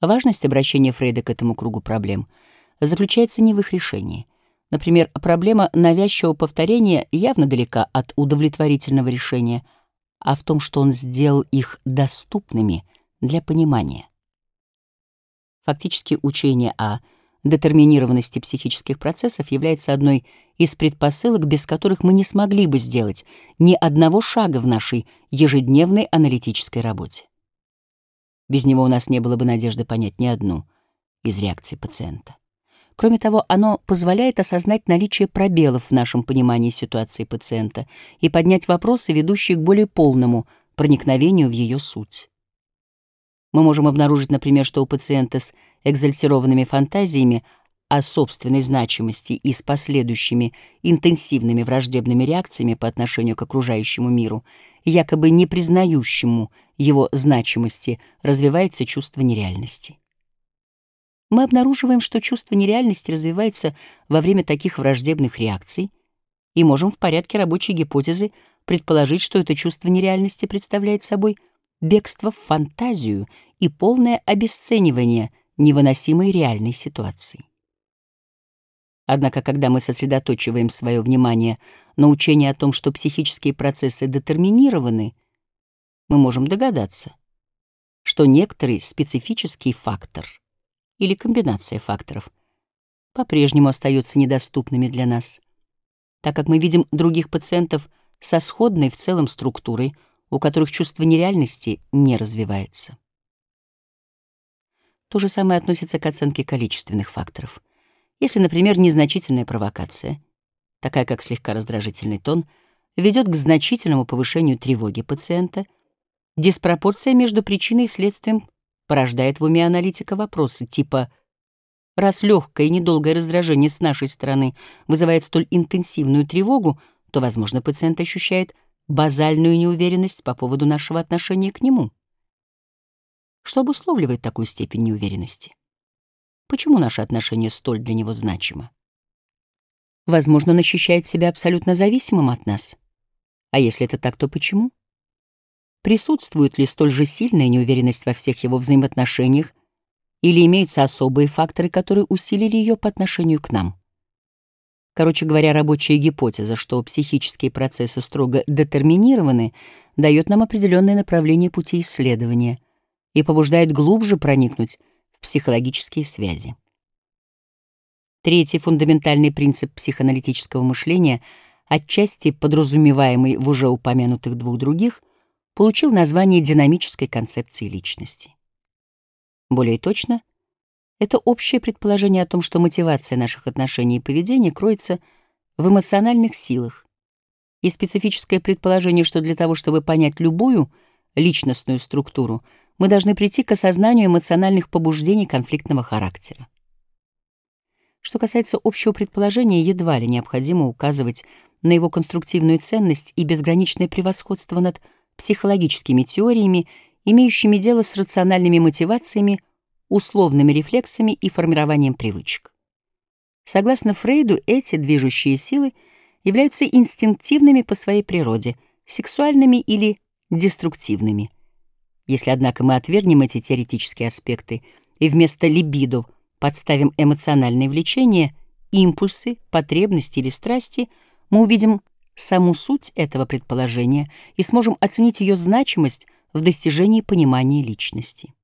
Важность обращения Фрейда к этому кругу проблем заключается не в их решении. Например, проблема навязчивого повторения явно далека от удовлетворительного решения, а в том, что он сделал их доступными для понимания. Фактически учение о детерминированности психических процессов является одной из предпосылок, без которых мы не смогли бы сделать ни одного шага в нашей ежедневной аналитической работе. Без него у нас не было бы надежды понять ни одну из реакций пациента. Кроме того, оно позволяет осознать наличие пробелов в нашем понимании ситуации пациента и поднять вопросы, ведущие к более полному проникновению в ее суть. Мы можем обнаружить, например, что у пациента с экзальтированными фантазиями о собственной значимости и с последующими интенсивными враждебными реакциями по отношению к окружающему миру, якобы не признающему его значимости, развивается чувство нереальности. Мы обнаруживаем, что чувство нереальности развивается во время таких враждебных реакций и можем в порядке рабочей гипотезы предположить, что это чувство нереальности представляет собой – бегство в фантазию и полное обесценивание невыносимой реальной ситуации. Однако, когда мы сосредоточиваем свое внимание на учении о том, что психические процессы детерминированы, мы можем догадаться, что некоторый специфический фактор или комбинация факторов по-прежнему остаются недоступными для нас, так как мы видим других пациентов со сходной в целом структурой, у которых чувство нереальности не развивается. То же самое относится к оценке количественных факторов. Если, например, незначительная провокация, такая как слегка раздражительный тон, ведет к значительному повышению тревоги пациента, диспропорция между причиной и следствием порождает в уме аналитика вопросы типа «раз легкое и недолгое раздражение с нашей стороны вызывает столь интенсивную тревогу, то, возможно, пациент ощущает базальную неуверенность по поводу нашего отношения к нему. Что обусловливает такую степень неуверенности? Почему наше отношение столь для него значимо? Возможно, он ощущает себя абсолютно зависимым от нас. А если это так, то почему? Присутствует ли столь же сильная неуверенность во всех его взаимоотношениях, или имеются особые факторы, которые усилили ее по отношению к нам? Короче говоря, рабочая гипотеза, что психические процессы строго детерминированы, дает нам определенное направление пути исследования и побуждает глубже проникнуть психологические связи. Третий фундаментальный принцип психоаналитического мышления, отчасти подразумеваемый в уже упомянутых двух других, получил название динамической концепции личности. Более точно — это общее предположение о том, что мотивация наших отношений и поведения кроется в эмоциональных силах, и специфическое предположение, что для того, чтобы понять любую личностную структуру, мы должны прийти к осознанию эмоциональных побуждений конфликтного характера. Что касается общего предположения, едва ли необходимо указывать на его конструктивную ценность и безграничное превосходство над психологическими теориями, имеющими дело с рациональными мотивациями, условными рефлексами и формированием привычек. Согласно Фрейду, эти движущие силы являются инстинктивными по своей природе, сексуальными или деструктивными. Если, однако, мы отвергнем эти теоретические аспекты и вместо либидо подставим эмоциональное влечение, импульсы, потребности или страсти, мы увидим саму суть этого предположения и сможем оценить ее значимость в достижении понимания личности.